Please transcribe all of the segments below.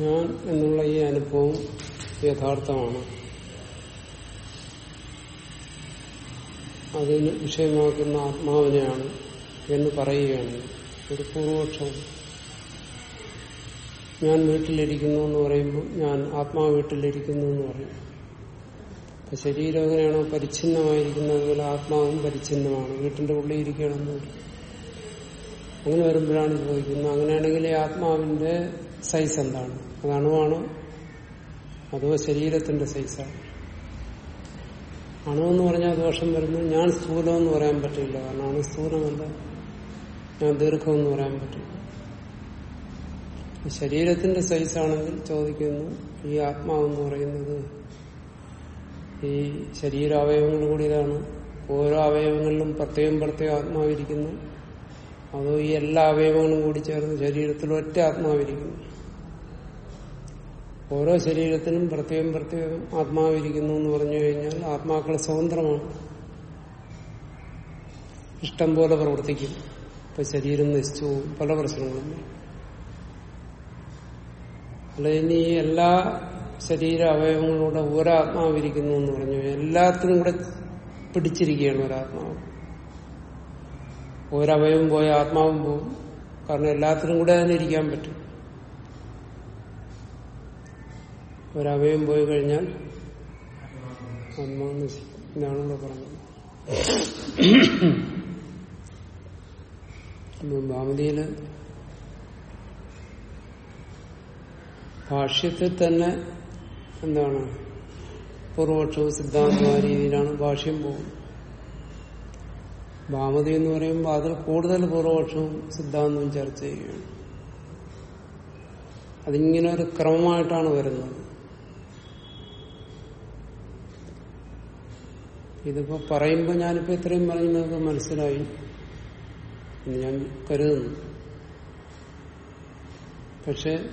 ഞാൻ എന്നുള്ള ഈ അനുഭവം യഥാർത്ഥമാണ്. അതിന് വിഷയമാക്കുന്ന ആത്മാവിനെയാണ് എന്ന് പറയുകയാണ്. ഒരു പൂർവപക്ഷം. ഞാൻ വീട്ടിലിരിക്കുന്നു എന്ന് പറയുമ്പോൾ ഞാൻ ആത്മാവ് വീട്ടിലിരിക്കുന്നു എന്ന് പറയും. അപ്പൊ ശരീരം എങ്ങനെയാണോ പരിച്ഛിന്നമായിരിക്കുന്നത് അതുപോലെ ആത്മാവും പരിച്ഛിന്നമാണ്. വീട്ടിന്റെ ഉള്ളിൽ ഇരിക്കണമെന്ന് അങ്ങനെ വരുമ്പോഴാണ് ചോദിക്കുന്നത് അങ്ങനെയാണെങ്കിൽ ആത്മാവിന്റെ സൈസ് എന്താണ്? അത് അണുവാണോ? അതോ ശരീരത്തിന്റെ സൈസാണ് അണുവെന്ന് പറഞ്ഞാൽ ദോഷം വരുന്നു. ഞാൻ സ്ഥൂലമെന്ന് പറയാൻ പറ്റില്ല. കാരണം അണു സ്ഥൂലമല്ല. ഞാൻ ദീർഘമെന്ന് പറയാൻ പറ്റില്ല. ശരീരത്തിന്റെ സൈസാണെങ്കിൽ ചോദിക്കുന്നു ഈ ആത്മാവെന്ന് പറയുന്നത് ഈ ശരീരാവയവങ്ങൾ കൂടിയതാണ്. ഓരോ അവയവങ്ങളിലും പ്രത്യേകം പ്രത്യേകം ആത്മാവിരിക്കുന്നു അതോ ഈ എല്ലാ അവയവങ്ങളും കൂടി ചേർന്ന് ശരീരത്തിൽ ഒറ്റ ആത്മാവിരിക്കുന്നു ഓരോ ശരീരത്തിനും പ്രത്യേകം പ്രത്യേകം ആത്മാവിരിക്കുന്നു എന്ന് പറഞ്ഞു കഴിഞ്ഞാൽ ആത്മാക്കൾ സ്വതന്ത്രമാണ്. ഇഷ്ടം പോലെ പ്രവർത്തിക്കും. ഇപ്പൊ ശരീരം നശിച്ചു പല പ്രശ്നങ്ങളും അല്ല ഇനി എല്ലാ ശരീര അവയവങ്ങളിലൂടെ ഒരാത്മാവിരിക്കുന്നു എന്ന് പറഞ്ഞു എല്ലാത്തിനും കൂടെ പിടിച്ചിരിക്കുകയാണ് ഒരാത്മാവ്. ഒരവയവും പോയ ആത്മാവും പോകും. കാരണം എല്ലാത്തിനും കൂടെ അതിന് ഇരിക്കാൻ പറ്റും. ഒരവയം പോയി കഴിഞ്ഞാൽ ആത്മാവ് നശിക്കും ഇതാണല്ലോ പറഞ്ഞത്. ഭാമതിയിൽ ഭാഷ്യത്തിൽ തന്നെ എന്താണ്? പൂർവപക്ഷവും സിദ്ധാന്തമായ രീതിയിലാണ് ഭാഷ്യം പോകുന്നത്. ഭാമതി എന്ന് പറയുമ്പോൾ അതിൽ കൂടുതൽ പൂർവപക്ഷവും സിദ്ധാന്തവും ചർച്ച ചെയ്യുകയാണ്. അതിങ്ങനെ ഒരു ക്രമമായിട്ടാണ് വരുന്നത്. ഇതിപ്പോ പറയുമ്പോൾ ഞാനിപ്പോ ഇത്രയും പറയുന്നത് മനസ്സിലായി എന്ന് ഞാൻ കരുതുന്നു. പക്ഷെ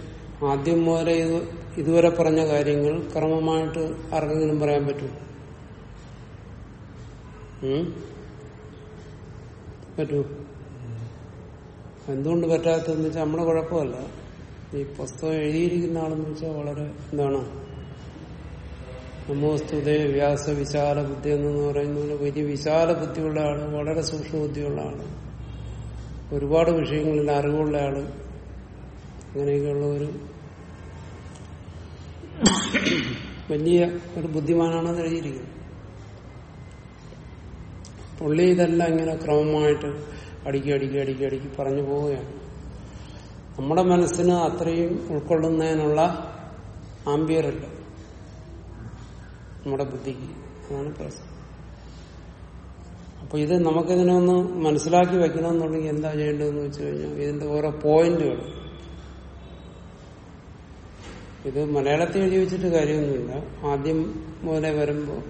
ആദ്യം മുതലേ ഇത് ഇതുവരെ പറഞ്ഞ കാര്യങ്ങൾ ക്രമമായിട്ട് ആർക്കെങ്കിലും പറയാൻ പറ്റും? പറ്റൂ. എന്തുകൊണ്ട് പറ്റാത്തതെന്ന് വെച്ചാൽ നമ്മുടെ കുഴപ്പമല്ല. ഈ പുസ്തകം എഴുതിയിരിക്കുന്ന ആളെന്ന് വെച്ചാൽ വളരെ എന്താണ് നമോസ്തുതേ വ്യാസ വിശാല ബുദ്ധി എന്ന് പറയുന്നത് വലിയ വിശാല ബുദ്ധിയുള്ള ആൾ വളരെ സൂക്ഷ്മ ബുദ്ധിയുള്ള ആൾ ഒരുപാട് വിഷയങ്ങളിൽ അറിവുള്ള ആൾ അങ്ങനെയൊക്കെയുള്ള ഒരു വലിയ ഒരു ബുദ്ധിമാനാണെന്ന് എഴുതിയിരിക്കുന്നത്. പുള്ളി ഇതെല്ലാം ഇങ്ങനെ ക്രമമായിട്ട് അടുക്കി അടുക്കി അടുക്കി അടുക്കി പറഞ്ഞു പോവുകയാണ്. നമ്മുടെ മനസ്സിന് അത്രയും ഉൾക്കൊള്ളുന്നതിനുള്ള ആംബിയറല്ല. നമ്മുടെ ബുദ്ധിക്ക് അതാണ് പ്രശ്നം. അപ്പൊ ഇത് നമുക്കിതിനെ ഒന്ന് മനസ്സിലാക്കി വെക്കണമെന്നുണ്ടെങ്കിൽ എന്താ ചെയ്യേണ്ടതെന്ന് വെച്ച് കഴിഞ്ഞാൽ ഇതിന്റെ ഓരോ പോയിന്റുകൾ. ഇത് മലയാളത്തിൽ എഴുതി വെച്ചിട്ട് കാര്യമൊന്നുമില്ല. ആദ്യം മുതലേ വരുമ്പോൾ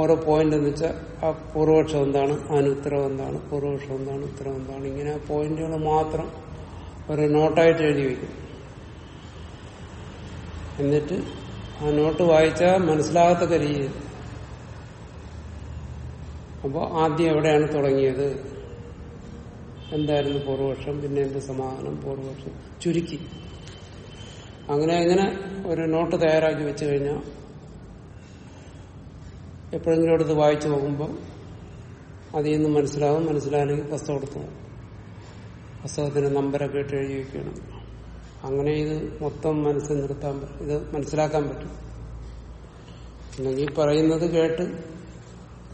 ഓരോ പോയിന്റ് എന്ന് വെച്ചാൽ ആ പൂർവപക്ഷം എന്താണ് അനുത്തരം എന്താണ് പൂർവപക്ഷം എന്താണ് ഉത്തരം എന്താണ്. ഇങ്ങനെ പോയിന്റുകൾ മാത്രം ഒരു നോട്ടായിട്ട് എഴുതി വയ്ക്കും എന്നിട്ട് ആ നോട്ട് വായിച്ചാൽ മനസ്സിലാകത്തക്ക രീതിയിൽ അപ്പോൾ ആദ്യം എവിടെയാണ് തുടങ്ങിയത്? എന്തായിരുന്നു പൂർവപക്ഷം? പിന്നെ എന്ത് സമാധാനം പൂർവപക്ഷം? ചുരുക്കി. അങ്ങനെ അങ്ങനെ ഒരു നോട്ട് തയ്യാറാക്കി വെച്ചു കഴിഞ്ഞാൽ എപ്പോഴെങ്കിലും എടുത്ത് വായിച്ചു നോക്കുമ്പോൾ അതിൽ നിന്ന് മനസ്സിലാവും. മനസ്സിലായാലും പുസ്തകം എടുത്തു പുസ്തകത്തിന്റെ നമ്പരൊക്കെ ഇട്ട് എഴുതി വെക്കണം. അങ്ങനെ ഇത് മൊത്തം മനസ്സിൽ നിർത്താൻ പറ്റും ഇത് മനസ്സിലാക്കാൻ പറ്റും. അല്ലെങ്കിൽ പറയുന്നത് കേട്ട്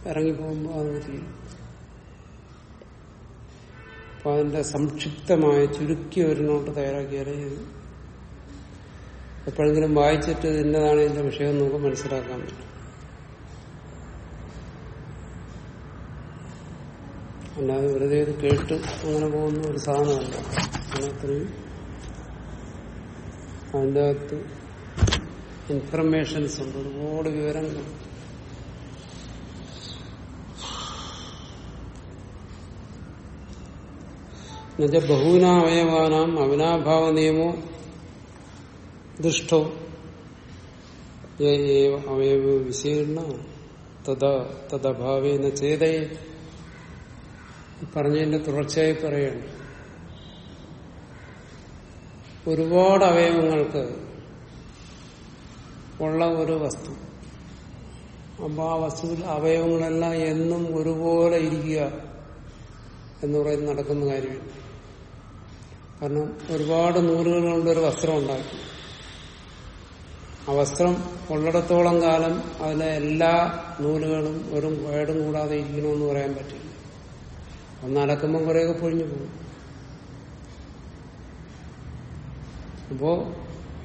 ഇറങ്ങിപ്പോകുമ്പോൾ അത് തീരും. അപ്പൊ അതിന്റെ സംക്ഷിപ്തമായ ചുരുക്കിയ ഒരു നോട്ട് തയ്യാറാക്കിയാലേ എപ്പോഴെങ്കിലും വായിച്ചിട്ട് ഇന്നതാണ് ഇതിന്റെ വിഷയം നമുക്ക് മനസ്സിലാക്കാൻ പറ്റും. അല്ലാതെ വെറുതെ ഇത് കേട്ട് അങ്ങനെ പോകുന്ന ഒരു സാധനമല്ല. അത്രയും അതിന്റെ അകത്ത് ഇൻഫർമേഷൻസ് ഉണ്ട്. ഒരുപാട് വിവരങ്ങൾ. എന്നുവെച്ചാൽ ബഹുവിനാവയവാനാം അവിനാഭാവ നിയമോ ദുഷ്ടോ അവയവ വിശീർണ തദഭാവേന ചേതയെ. പറഞ്ഞതിന്റെ തുടർച്ചയായി പറയാണ്. ഒരുപാട് അവയവങ്ങൾക്ക് ഉള്ള ഒരു വസ്തു. അപ്പൊ ആ വസ്തുവിൽ അവയവങ്ങളെല്ലാം എന്നും ഒരുപോലെ ഇരിക്കുക എന്ന് പറയുന്നത് നടക്കുന്ന കാര്യമില്ല കാരണം ഒരുപാട് നൂലുകൾ കൊണ്ട് ഒരു വസ്ത്രം ഉണ്ടാക്കി. ആ വസ്ത്രം ഉള്ളിടത്തോളം കാലം അതിലെ എല്ലാ നൂലുകളും ഒരു വേടും കൂടാതെ ഇരിക്കണമെന്ന് പറയാൻ പറ്റില്ല. ഒന്ന് അലക്കുമ്പം കുറേയൊക്കെ പൊഴിഞ്ഞു പോകും. അപ്പോ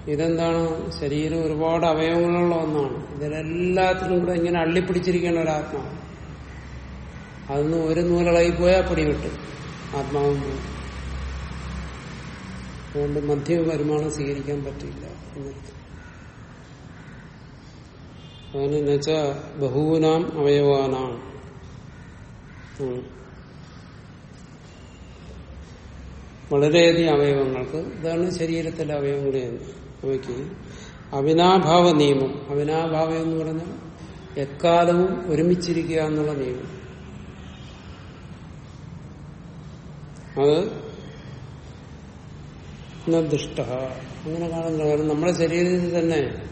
ഇതെന്താണ്? ശരീരം ഒരുപാട് അവയവങ്ങളുള്ള ഒന്നാണ്. ഇതിലെല്ലാത്തിനും കൂടെ ഇങ്ങനെ അള്ളിപ്പിടിച്ചിരിക്കുന്ന ഒരാത്മാവ് അതൊന്നും ഒരു നൂലളായി പോയാൽ പിടിവിട്ട് ആത്മാവും അതുകൊണ്ട് മധ്യമ വരുമാനം സ്വീകരിക്കാൻ പറ്റില്ല എന്നർത്ഥം അതിന് അവയവാനാണ്. അവയവാനാം വളരെയധികം അവയവങ്ങൾക്ക്. ഇതാണ് ശരീരത്തിലെ അവയവങ്ങളെ അവയ്ക്ക്. അവിനാഭാവ നിയമം. അവിനാഭാവം എന്ന് പറഞ്ഞാൽ എക്കാലവും ഒരുമിച്ചിരിക്കുക എന്നുള്ള നിയമം. അത് ദുഷ്ട അങ്ങനെ കാണുന്നില്ല. കാരണം നമ്മുടെ ശരീരത്തിൽ തന്നെ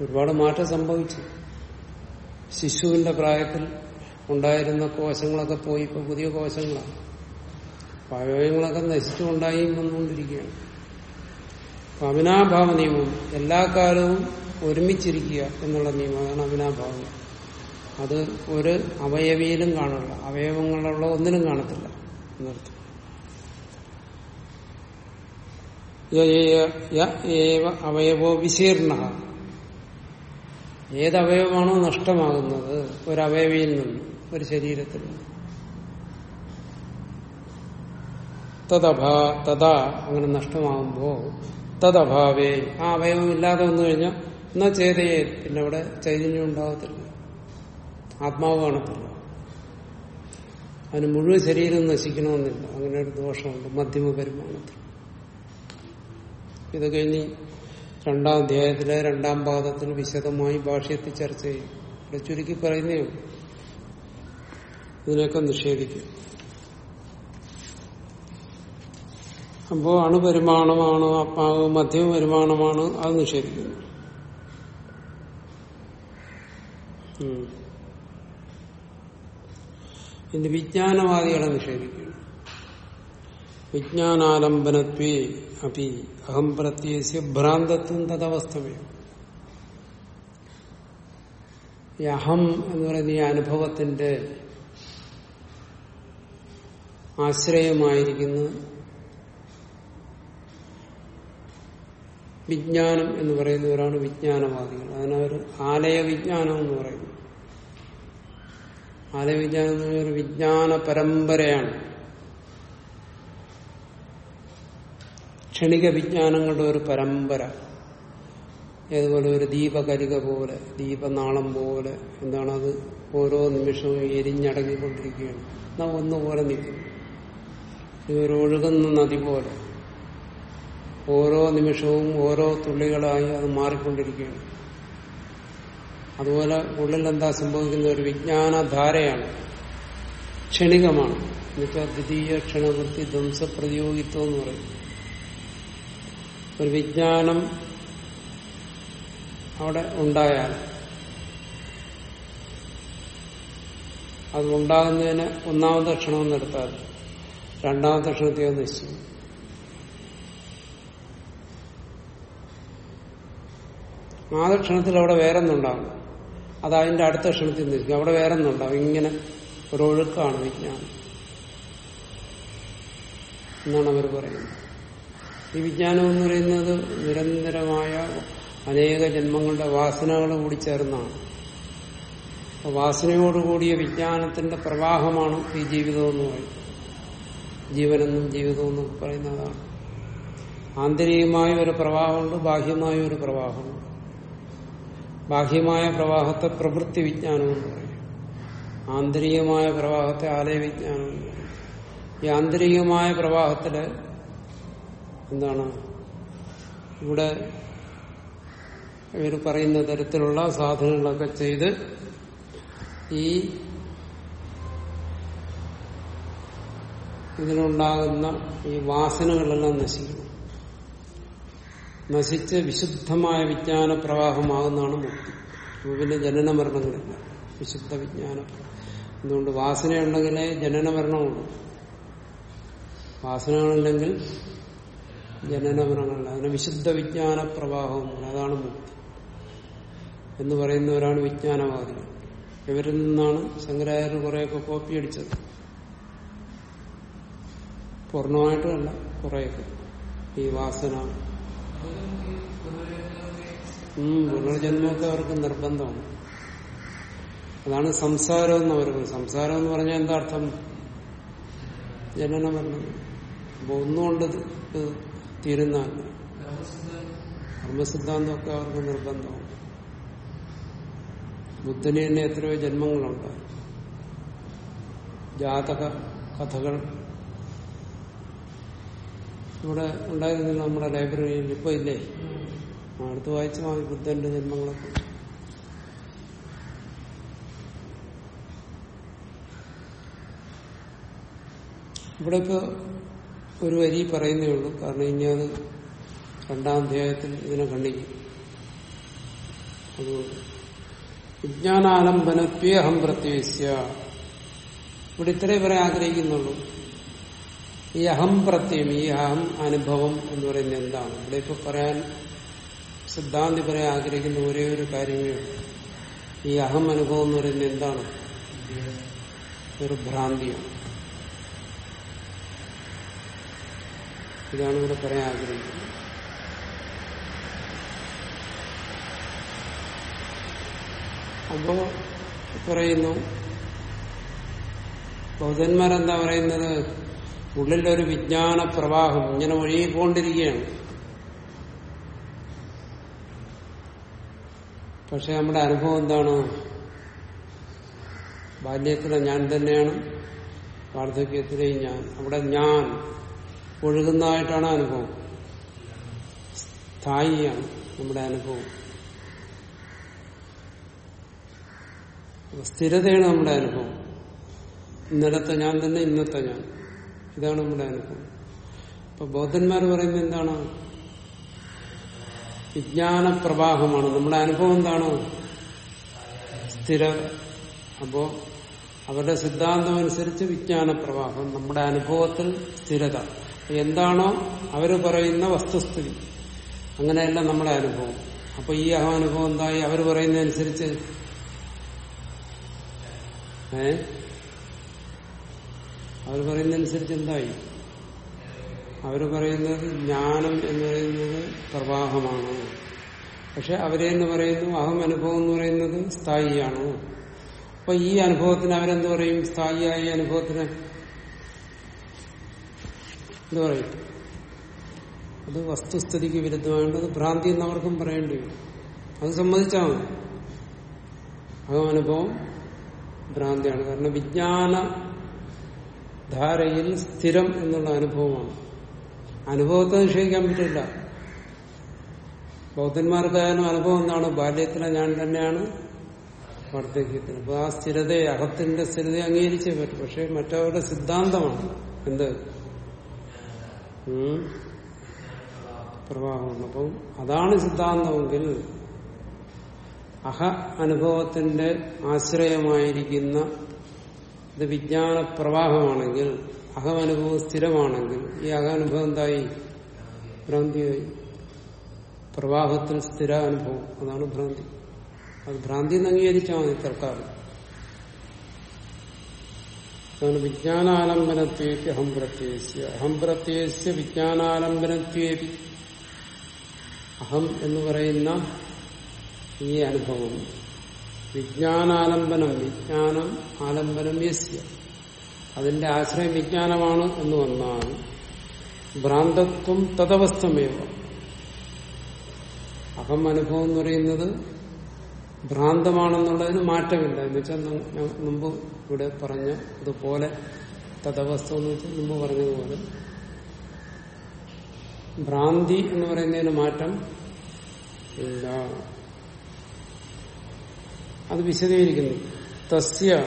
ഒരുപാട് മാറ്റം സംഭവിച്ചു. ശിശുവിന്റെ പ്രായത്തിൽ ഉണ്ടായിരുന്ന കോശങ്ങളൊക്കെ പോയി. ഇപ്പൊ പുതിയ കോശങ്ങളാണ്. അവയവങ്ങളൊക്കെ നശിച്ചുകൊണ്ടായി വന്നുകൊണ്ടിരിക്കുകയാണ്. അവിനാഭാവ നിയമം എല്ലാ കാലവും ഒരുമിച്ചിരിക്കുക എന്നുള്ള നിയമമാണ് അവിനാഭാവം അത് ഒരു അവയവിയിലും കാണില്ല അവയവങ്ങളുള്ള ഒന്നിനും കാണത്തില്ല എന്നർത്ഥം. അവയവോ വിശീർണ. ഏതവയവമാണോ നഷ്ടമാകുന്നത്? ഒരവയവിയിൽ നിന്ന് ഒരു ശരീരത്തിൽ നിന്ന്. തദഭാ തഥാ അങ്ങനെ നഷ്ടമാകുമ്പോ തദഭാവേ ആ അവയവം ഇല്ലാതെ വന്നു കഴിഞ്ഞാൽ എന്നാ ചേതയെ പിന്നെ അവിടെ ചൈതന്യം ഉണ്ടാകത്തില്ല ആത്മാവ് കാണത്തില്ല. അതിന് മുഴുവൻ ശരീരം നശിക്കണമെന്നില്ല. അങ്ങനെ ഒരു ദോഷമുണ്ട്. മധ്യമ പരിമാണത്തിൽ. ഇത് കഴിഞ്ഞ് രണ്ടാം അധ്യായത്തിലെ രണ്ടാം പാദത്തിൽ വിശദമായി ഭാഷയത്തിൽ ചർച്ച ചെയ്യും. ചുരുക്കി പറയുന്നേ ഇതിനൊക്കെ നിഷേധിക്കും. അപ്പോ അണുപരിമാണമാണ് ആത്മാവ് മധ്യമ പരിമാണമാണ് അത് നിഷേധിക്കുന്നു. ഇനി വിജ്ഞാനവാദികളെ നിഷേധിക്കുന്നു. വിജ്ഞാനാലംബനത്വേ അപ്പി അഹം പ്രത്യേകിച്ച് ഭ്രാന്തത്വം തദവസ്ഥമേ. ഈ അഹം എന്ന് പറയുന്ന ഈ അനുഭവത്തിന്റെ ആശ്രയമായിരിക്കുന്ന വിജ്ഞാനം എന്ന് പറയുന്നവരാണ് വിജ്ഞാനവാദികൾ. അതിനവർ ആലയ വിജ്ഞാനം എന്ന് പറയുന്നു. ആലയ വിജ്ഞാനം എന്ന് പറഞ്ഞ ഒരു വിജ്ഞാന പരമ്പരയാണ്. ക്ഷണിക വിജ്ഞാനങ്ങളുടെ ഒരു പരമ്പര. ഏതുപോലെ ഒരു ദീപകരിക പോലെ ദീപനാളം പോലെ എന്താണത് ഓരോ നിമിഷവും എരിഞ്ഞടങ്ങിക്കൊണ്ടിരിക്കുകയാണ്. നാം ഒന്നുപോലെ നിൽക്കും ഇതൊരു ഒഴുകുന്ന നദി പോലെ. ഓരോ നിമിഷവും ഓരോ തുള്ളികളായി അത് മാറിക്കൊണ്ടിരിക്കുകയാണ്. അതുപോലെ ഉള്ളിൽ എന്താ സംഭവിക്കുന്ന ഒരു വിജ്ഞാനധാരയാണ്. ക്ഷണികമാണ്. എന്നുവെച്ചാൽ ദ്വിതീയ ക്ഷണവൃത്തി ധ്വംസ പ്രതിയോഗിത്വം എന്ന് പറയും. ഒരു വിജ്ഞാനം അവിടെ ഉണ്ടായാൽ അത് ഉണ്ടാകുന്നതിന് ഒന്നാമത്തെ ക്ഷണമെന്ന് എടുത്താൽ രണ്ടാമത്തെ ക്ഷണത്തെ അത് ആദ്യ ക്ഷണത്തിൽ അവിടെ വേറെ ഒന്നുണ്ടാകും അത് അതിന്റെ അടുത്ത ക്ഷണത്തിൽ നിൽക്കും. അവിടെ വേറെ ഒന്നുണ്ടാവും ഇങ്ങനെ ഒരു ഒഴുക്കാണ് വിജ്ഞാനം. എന്നാണ് അവർ പറയുന്നത്. ഈ വിജ്ഞാനം എന്ന് പറയുന്നത് നിരന്തരമായ അനേക ജന്മങ്ങളുടെ വാസനകൾ കൂടി ചേർന്നാണ്. വാസനയോടുകൂടിയ വിജ്ഞാനത്തിന്റെ പ്രവാഹമാണ് ഈ ജീവിതം എന്ന് പറയുന്നത്. ജീവനെന്നും ജീവിതമെന്നും പറയുന്നതാണ്. ആന്തരികമായ ഒരു പ്രവാഹമുണ്ട് ബാഹ്യമായ ഒരു പ്രവാഹമുണ്ട്. ബാഹ്യമായ പ്രവാഹത്തെ പ്രവൃത്തി വിജ്ഞാനം പറയും. ആന്തരികമായ പ്രവാഹത്തെ ആലയ വിജ്ഞാനം ഈ ആന്തരികമായ പ്രവാഹത്തിൽ എന്താണ്? ഇവിടെ ഇവർ പറയുന്ന തരത്തിലുള്ള സാധനങ്ങളൊക്കെ ചെയ്ത് ഈ ഇതിനുണ്ടാകുന്ന ഈ വാസനകളെല്ലാം നശിക്കണം നശിച്ച് വിശുദ്ധമായ വിജ്ഞാന പ്രവാഹമാകുന്നതാണ് മുക്തി. പിന്നെ ജനന മരണങ്ങളില്ല വിശുദ്ധ വിജ്ഞാന. എന്തുകൊണ്ട് വാസനയുണ്ടെങ്കിലേ ജനന മരണമുള്ളൂ വാസനകളുണ്ടെങ്കിൽ ജനന മരണങ്ങളില്ല അതിന് വിശുദ്ധ വിജ്ഞാന പ്രവാഹവും അതാണ് മുക്തി. എന്ന് പറയുന്നവരാണ് വിജ്ഞാനവാദികൾ. ഇവരിൽ നിന്നാണ് ശങ്കരാചാര്യർ കുറെയൊക്കെ കോപ്പി അടിച്ചത്. പൂർണമായിട്ടുമല്ല കുറെയൊക്കെ. ഈ വാസന പുനർജന്മമൊക്കെ അവർക്ക് നിർബന്ധമാണ്. അതാണ് സംസാരം എന്ന് പറയുന്നത്. സംസാരം എന്ന് പറഞ്ഞാൽ എന്താ അർത്ഥം? ജനനം പറഞ്ഞത് അപ്പൊ ഒന്നുകൊണ്ട് ഇത് ധർമ്മസിദ്ധാന്തമൊക്കെ അവർക്ക് നിർബന്ധമാണ്. ബുദ്ധന് തന്നെ എത്രയോ ജന്മങ്ങളുണ്ട്. ജാതക കഥകൾ ഇവിടെ ഉണ്ടായിരുന്നില്ല നമ്മുടെ ലൈബ്രറിയിൽ ഇപ്പൊ ഇല്ലേ? അടുത്ത് വായിച്ച മതി ബുദ്ധന്റെ ജന്മങ്ങളൊക്കെ. ഇവിടെ ഇപ്പൊ ഒരു വരി പറയുന്നേ ഉള്ളൂ. കാരണം ഇനി അത് രണ്ടാം അധ്യായത്തിൽ ഇതിനെ കണ്ടിക്കും അതുകൊണ്ട്. വിജ്ഞാനാലംബനത്വേ അഹം പ്രത്യേകിച്ച. ഇവിടെ ഇത്രേ പറയാൻ ആഗ്രഹിക്കുന്നുള്ളൂ. ഈ അഹം പ്രത്യം ഈ അഹം അനുഭവം എന്ന് പറയുന്നത് എന്താണ്? ഇവിടെ ഇപ്പൊ പറയാൻ സിദ്ധാന്തി പറയാൻ ആഗ്രഹിക്കുന്ന ഒരേ ഒരു കാര്യമേ ഈ അഹം അനുഭവം എന്ന് പറയുന്നത് എന്താണ്? ഒരു ഭ്രാന്തിയാണ്. ഇതാണ് ഇവിടെ പറയാൻ ആഗ്രഹിക്കുന്നത്. അപ്പോ പറയുന്നു ബൗദ്ധന്മാരെന്താ പറയുന്നത്? ഉള്ളിലൊരു വിജ്ഞാന പ്രവാഹം ഇങ്ങനെ ഒഴുകിക്കൊണ്ടിരിക്കുകയാണ്. പക്ഷെ നമ്മുടെ അനുഭവം എന്താണ്? ബാല്യത്തിലെ ഞാൻ തന്നെയാണ് വാർദ്ധക്യത്തിലെയും ഞാൻ. അവിടെ ഞാൻ ഒഴുകുന്നതായിട്ടാണ് അനുഭവം. സ്ഥായിയാണ് നമ്മുടെ അനുഭവം. സ്ഥിരതയാണ് നമ്മുടെ അനുഭവം. ഇന്നലത്തെ ഞാൻ തന്നെ ഇന്നത്തെ ഞാൻ. ഇതാണ് നമ്മുടെ അനുഭവം. അപ്പൊ ബൗദ്ധന്മാർ പറയുന്നത് എന്താണ്? വിജ്ഞാന പ്രവാഹമാണ് നമ്മുടെ അനുഭവം എന്താണ്? സ്ഥിര. അപ്പോ അവരുടെ സിദ്ധാന്തം അനുസരിച്ച് വിജ്ഞാന പ്രവാഹം നമ്മുടെ അനുഭവത്തിൽ സ്ഥിരത. എന്താണോ അവർ പറയുന്ന വസ്തുസ്ഥിതി. അങ്ങനെയല്ല നമ്മുടെ അനുഭവം. അപ്പൊ ഈ അഹമനുഭവം എന്തായി? അവർ പറയുന്നതനുസരിച്ച്. ഏ? അവർ പറയുന്നതനുസരിച്ച് എന്തായി? അവർ പറയുന്നത് ജ്ഞാനം എന്ന് പറയുന്നത് പ്രവാഹമാണ്. പക്ഷെ അവരെന്ന് പറയുന്നു അഹം അനുഭവം എന്ന് പറയുന്നത് സ്ഥായിയാണ്. അപ്പൊ ഈ അനുഭവത്തിന് അവരെന്ത് പറയും? സ്ഥായിയായ അനുഭവത്തിന്? എന്ത് പറയും? അത് വസ്തുസ്ഥിതിക്ക് വിരുദ്ധമായത് ഭ്രാന്തി എന്ന് അവർക്കും പറയേണ്ടി വരും. അത് മതി. അഹം അനുഭവം ഭ്രാന്തിയാണ്. കാരണം വിജ്ഞാന ധാരയിൽ സ്ഥിരം എന്നുള്ള അനുഭവമാണ്. അനുഭവത്തെ നിഷേധിക്കാൻ പറ്റില്ല. ബൗദ്ധന്മാർക്കായാലും അനുഭവം എന്താണ്? ബാല്യത്തിലെ ഞാൻ തന്നെയാണ് വാർദ്ധക്യത്തിൽ അപ്പൊ ആ സ്ഥിരതയെ അഹത്തിന്റെ സ്ഥിരതയെ അംഗീകരിച്ചേ പറ്റും. പക്ഷെ മറ്റവരുടെ സിദ്ധാന്തമാണ് എന്ത്. പ്രവാഹമാണ് അപ്പം അതാണ് സിദ്ധാന്തമെങ്കിൽ അഹ അനുഭവത്തിന്റെ ആശ്രയമായിരിക്കുന്ന ഇത് വിജ്ഞാന പ്രവാഹമാണെങ്കിൽ അഹമനുഭവം സ്ഥിരമാണെങ്കിൽ ഈ അഹമനുഭവം എന്തായി? ഭ്രാന്തിയായി പ്രവാഹത്തിൽ സ്ഥിര അനുഭവം അതാണ് ഭ്രാന്തി. അത് ഭ്രാന്തി എന്ന് അംഗീകരിച്ചാൽ മതി തൽക്കാലം അതാണ് വിജ്ഞാനാലംബനത്വേക്ക് അഹം പ്രത്യേകിച്ച് അഹം പ്രത്യേകിച്ച് വിജ്ഞാനാലംബനത്വേപി. അഹം എന്ന് പറയുന്ന ഈ അനുഭവം. വിജ്ഞാനാലംബനം വിജ്ഞാനം ആലംബനം യസ്യ. അതിന്റെ ആശ്രയം വിജ്ഞാനമാണ് എന്ന് വന്നാൽ ഭ്രാന്തത്വം തദവസ്ഥമേവ. അഹം അനുഭവം എന്ന് പറയുന്നത് ഭ്രാന്തമാണെന്നുള്ളതിന് മാറ്റമില്ല. എന്ന് വെച്ചാൽ മുമ്പ് ഇവിടെ പറഞ്ഞ അതുപോലെ തദവസ്ഥ എന്ന് വെച്ചാൽ മുമ്പ് പറഞ്ഞതുപോലെ ഭ്രാന്തി എന്ന് പറയുന്നതിന് മാറ്റം ഇല്ല. അത് വിശദീകരിക്കുന്നു. തസ്യ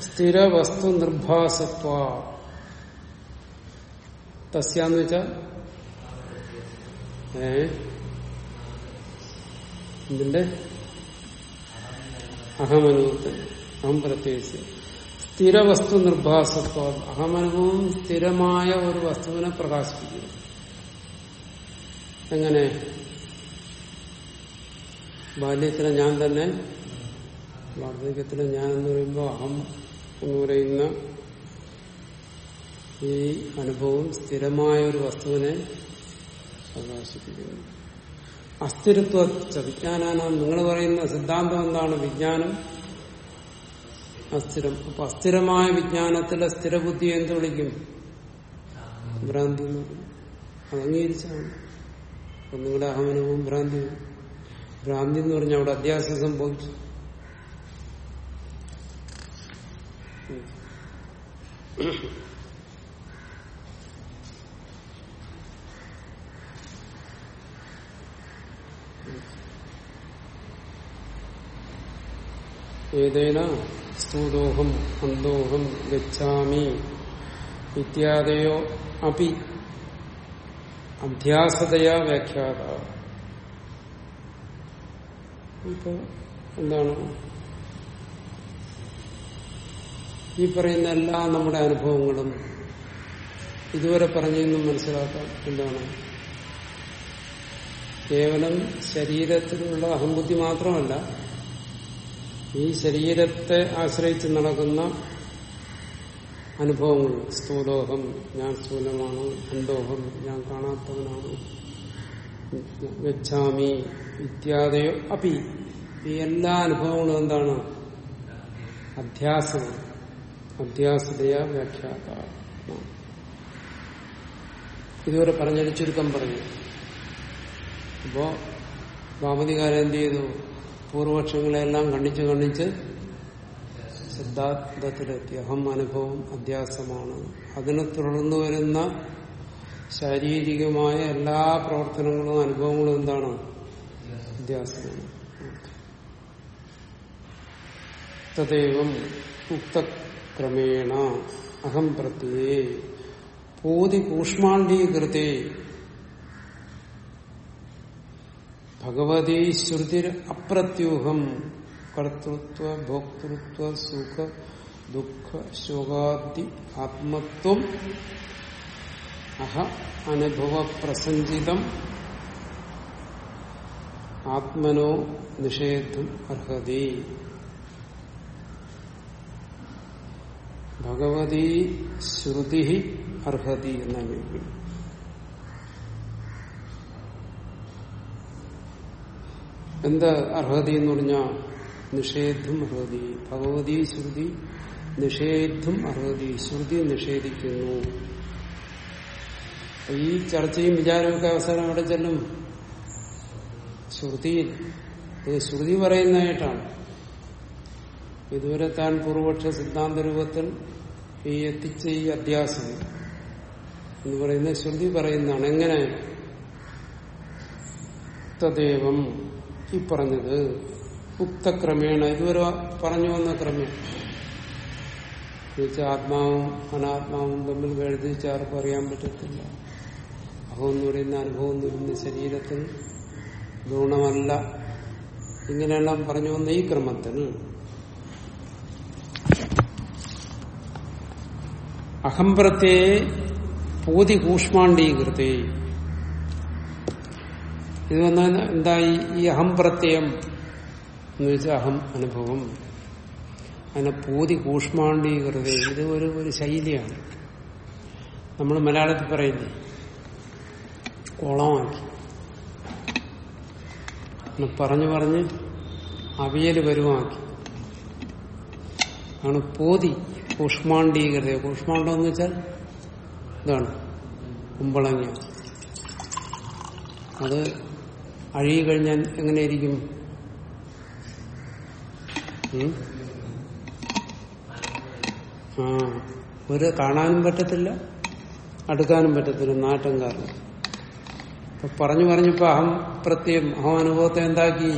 സ്ഥിരവസ്തു നിർഭാസത്വ. തസ്യ എന്ന് വെച്ചാൽ ഏ? ഇതിന്റെ അഹമനുഭവത്തിൽ അഹം പ്രത്യേകിച്ച്. സ്ഥിരവസ്തു നിർഭാസത്വ. അഹമനുഭവം സ്ഥിരമായ ഒരു വസ്തുവിനെ പ്രകാശിപ്പിക്കുന്നു. എങ്ങനെ? ബാല്യത്തിലെ ഞാൻ തന്നെ വാർദ്ധക്യത്തിലെ ഞാൻ എന്ന് പറയുമ്പോൾ അഹം എന്ന് പറയുന്ന ഈ അനുഭവം സ്ഥിരമായ ഒരു വസ്തുവിനെ പ്രകാശിപ്പിക്കുന്നു. അസ്ഥിരത്വ വിജ്ഞാനാണ് നിങ്ങൾ പറയുന്ന സിദ്ധാന്തം എന്താണ്? വിജ്ഞാനം. അസ്ഥിരം. അപ്പൊ അസ്ഥിരമായ വിജ്ഞാനത്തിലെ സ്ഥിരബുദ്ധി എന്ത് വിളിക്കും? ഭ്രാന്തി അംഗീകരിച്ചാണ്. അപ്പൊ നിങ്ങളുടെ അഹമനവും ഭ്രാന്തി ഭ്രാന്തി എന്ന് പറഞ്ഞാൽ അവിടെ അധ്യാസം സംഭവിച്ചു. ഏതേന സ്ഥൂതോഹം അന്തോഹം ഗച്ഛാമി ഇത്യാദയോ അപി അഭ്യാസതയാ വ്യാഖ്യാത. ഇപ്പൊ എന്താണ്? ഈ പറയുന്ന എല്ലാ നമ്മുടെ അനുഭവങ്ങളും ഇതുവരെ പറഞ്ഞെന്നും മനസ്സിലാക്കാം എന്താണ്? കേവലം ശരീരത്തിലുള്ള അഹംബുദ്ധി മാത്രമല്ല ഈ ശരീരത്തെ ആശ്രയിച്ച് നടക്കുന്ന അനുഭവങ്ങൾ സ്ഥൂലോഹം ഞാൻ സ്ഥൂലമാണ് അന്തോഹം ഞാൻ കാണാത്തവനാണ് ഗച്ഛാമി ഇത്യാദയോ അപ്പി ഈ എല്ലാ അനുഭവങ്ങളും എന്താണ്? അധ്യാസമാണ്. അധ്യാസതയാ വ്യാഖ്യാത. ഇതുവരെ പറഞ്ഞൊരു ചുരുക്കം പറഞ്ഞു. അപ്പോ ഭാമതികാരൻ എന്ത് ചെയ്തു? പൂർവപക്ഷങ്ങളെല്ലാം ഖണ്ഡിച്ച് ഖണ്ഡിച്ച് സിദ്ധാന്തത്തിലെത്തി. അഹം അനുഭവം അധ്യാസമാണ്. അതിനെ തുടർന്ന് വരുന്ന ശാരീരികമായ എല്ലാ പ്രവർത്തനങ്ങളും അനുഭവങ്ങളും എന്താണ്? അധ്യാസമാണ്. തദൈവം ഉക്തക്രമേണ അഹം പ്രത്യേ. പൂതി കൂഷ്മാണ്ഡീകൃതേ. ഭഗവതി ശ്രുതി അപ്രത്യൂഹം. കർത്തൃത്വ ഭോക്തൃത്വ സുഖ ദുഃഖ ശോകാദി ആത്മത്വം. അഹ അനുഭവ പ്രസഞ്ചിതം ആത്മനോ നിഷേധം അർഹതി. ഭഗവതി ശ്രുതി അർഹതി എന്നാണ് എന്താ അർഹതി എന്ന് പറഞ്ഞാൽ നിഷേധം അർഹതി. ഭഗവതി ശ്രുതി നിഷേധം അർഹതി. ശ്രുതി നിഷേധിക്കുന്നു. ഈ ചർച്ചയും വിചാരമൊക്കെ അവസാനം അവിടെ ചെല്ലും. ശ്രുതിയിൽ ഇത് ശ്രുതി പറയുന്നതായിട്ടാണ്. ഇതുവരെ താൻ പൂർവപക്ഷ സിദ്ധാന്ത രൂപത്തിൽ ഈ എത്തിച്ച ഈ അധ്യാസം എന്ന് പറയുന്ന ശ്രുതി പറയുന്നതാണ്. എങ്ങനെ? തദേവം ഈ പറഞ്ഞത് ഉക്തക്രമേണ ഇതുവരെ പറഞ്ഞു വന്ന ക്രമേണ. എന്നുവെച്ചാൽ ആത്മാവും അനാത്മാവും തമ്മിൽ വേർതിരിച്ച് ആർക്കും അറിയാൻ പറ്റത്തില്ല. അഹം എന്ന് പറയുന്ന അനുഭവം എന്ന് പറയുന്ന ശരീരത്തിൽ ഗുണമല്ല ഇങ്ങനെയെല്ലാം പറഞ്ഞു വന്ന ഈ ക്രമത്തിൽ അഹംപ്രത്യേ പൂതി കൂഷ്മാണ്ഡീകൃതി ഇത് വന്നാൽ എന്തായി ഈ അഹംപ്രത്യം എന്ന് വെച്ചാൽ അഹം അനുഭവം. അതിനെ പൂതി കൂഷ്മാണ്ഡീകൃതി ഇത് ഒരു ഒരു ശൈലിയാണ്. നമ്മൾ മലയാളത്തിൽ പറയുന്നത് കുളമാക്കി. പറഞ്ഞു പറഞ്ഞ് അവിയൽ വരുമാക്കി ആണ് പോതി കൂഷ്മാണ്ഡീകൃത. കൂഷ്മാണ്ഡം എന്ന് വെച്ചാൽ ഇതാണ് കുമ്പളങ്ങ. അത് അഴുകി കഴിഞ്ഞാൽ എങ്ങനെയിരിക്കും? ആ ഒരു കാണാനും പറ്റത്തില്ല അടുക്കാനും പറ്റത്തില്ല നാട്ടം കാരണം. ഇപ്പൊ പറഞ്ഞു പറഞ്ഞപ്പോ അഹം പ്രത്യേകം അഹം അനുഭവത്തെ എന്താക്കി?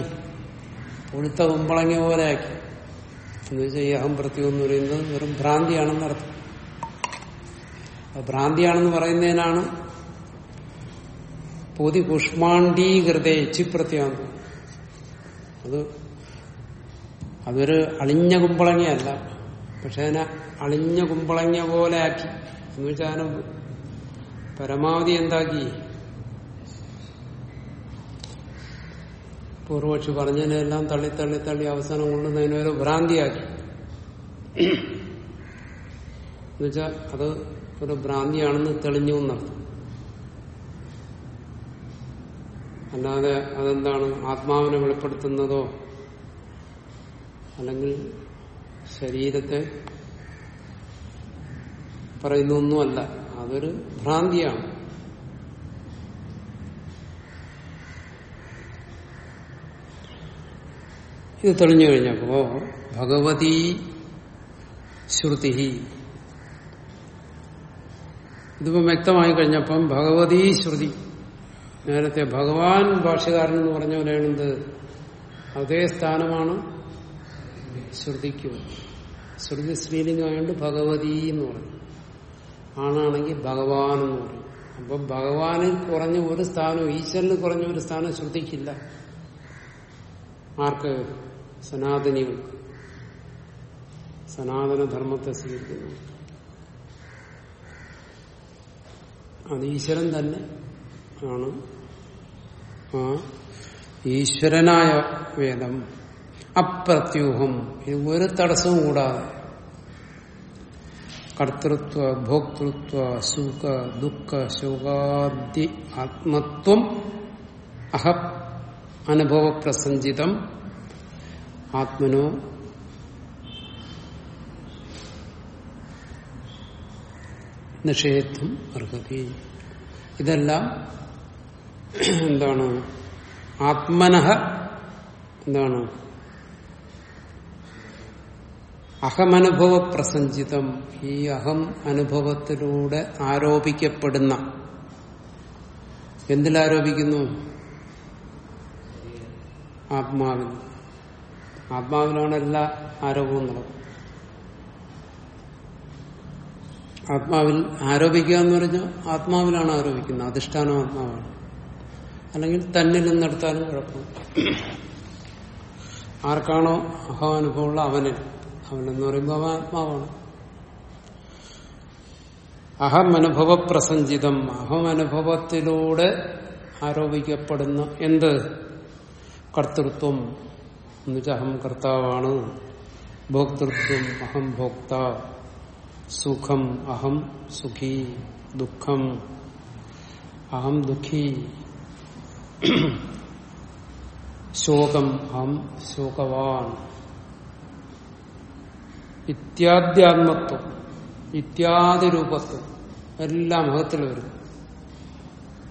ഒഴുത്ത കുമ്പളങ്ങ പോലെ ആക്കി. എന്ന് വെച്ചാൽ ഈ അഹം പ്രത്യേകം എന്ന് പറയുന്നത് വെറും ഭ്രാന്തിയാണെന്ന് അർത്ഥം. ഭ്രാന്തിയാണെന്ന് പറയുന്നതിനാണ് പൊതി പുഷ്മാണ്ഡീകൃതേ ചിപ്രത്യാന്തം അത് അതൊരു അളിഞ്ഞ കുമ്പളങ്ങയല്ല. പക്ഷെ അതിനെ അളിഞ്ഞ കുമ്പളങ്ങ പോലെ ആക്കി. എന്ന് വെച്ചാൽ പരമാവധി എന്താക്കി? പൂർവക്ഷി പറഞ്ഞതിനെല്ലാം തള്ളി തള്ളി തള്ളി അവസാനം കൊണ്ടുവന്നതിനെ ഒരു ഭ്രാന്തിയാക്കി. എന്നുവെച്ചാൽ അത് ഒരു ഭ്രാന്തിയാണെന്ന് തെളിഞ്ഞു എന്നർത്ഥം. അല്ലാതെ അതെന്താണ് ആത്മാവിനെ വെളിപ്പെടുത്തുന്നതോ അല്ലെങ്കിൽ ശരീരത്തെ പറയുന്നൊന്നുമല്ല അതൊരു ഭ്രാന്തിയാണ്. ഇത് തെളിഞ്ഞു കഴിഞ്ഞപ്പോ ഭഗവതി ശ്രുതി. ഇതിപ്പോ വ്യക്തമായി കഴിഞ്ഞപ്പം ഭഗവതി ശ്രുതി. നേരത്തെ ഭഗവാൻ ഭാഷകാരൻ എന്ന് പറഞ്ഞ പോലെയാണെന്ത് അതേ സ്ഥാനമാണ് ശ്രുതിക്കും. ശ്രുതി സ്ത്രീലിംഗമായോണ്ട് ഭഗവതി എന്ന് പറയും ആണാണെങ്കിൽ ഭഗവാൻ എന്ന് പറയും. അപ്പൊ ഭഗവാനിൽ കുറഞ്ഞ ഒരു സ്ഥാനം ഈശ്വരന് കുറഞ്ഞ ഒരു സ്ഥാനം ശ്രുതിക്കില്ല. ആർക്ക്? സനാതനികൾക്ക് സനാതനധർമ്മത്തെ സ്വീകരിക്കുന്നു. അത് ഈശ്വരൻ തന്നെ ആണ്. ആ ഈശ്വരനായ വേദം അപ്രത്യൂഹം. ഇത് ഒരു തടസ്സവും കൂടാതെ. കർത്തൃത്വ ഭോക്തൃത്വ സുഖ ദുഃഖ ശോകാദി ആത്മത്വം അഹ അനുഭവ പ്രസഞ്ചിതം ആത്മനോ? നിഷേധം അർഹതി. ഇതെല്ലാം എന്താണ്? ആത്മനഹ എന്താണ്? അഹമനുഭവ പ്രസഞ്ചിതം ഈ അഹം അനുഭവത്തിലൂടെ ആരോപിക്കപ്പെടുന്ന എന്തിലാരോപിക്കുന്നു? ആത്മാവിൽ. ആത്മാവിലാണ് എല്ലാ ആരോപവും നടക്കുന്നത് ആത്മാവിൽ ആരോപിക്കുക എന്ന് പറഞ്ഞാൽ ആത്മാവിലാണ് ആരോപിക്കുന്നത് അധിഷ്ഠാനം ആത്മാവാണ്. അല്ലെങ്കിൽ തന്നിൽ നിന്നെടുത്താലും കുഴപ്പം. ആർക്കാണോ അഹമനുഭവമുള്ള അവന് അവനെന്ന് പറയുമ്പോൾ അവൻ ആത്മാവാണ്. അഹം അനുഭവ പ്രസഞ്ചിതം അഹം അനുഭവത്തിലൂടെ ആരോപിക്കപ്പെടുന്ന എന്ത്? കർത്തൃത്വം. എന്നുവെച്ചാൽ അഹം കർത്താവാണ് ഭോക്തൃത്വം അഹം ഭോക്ത സുഖം അഹം സുഖി ദുഃഖം അഹം ദുഃഖി ശോകം അഹം ശോകവാൻ. ഇത്യാദ്യാത്മത്വം ഇത്യാദി രൂപത്വം എല്ലാം അഹത്തിൽ വരും.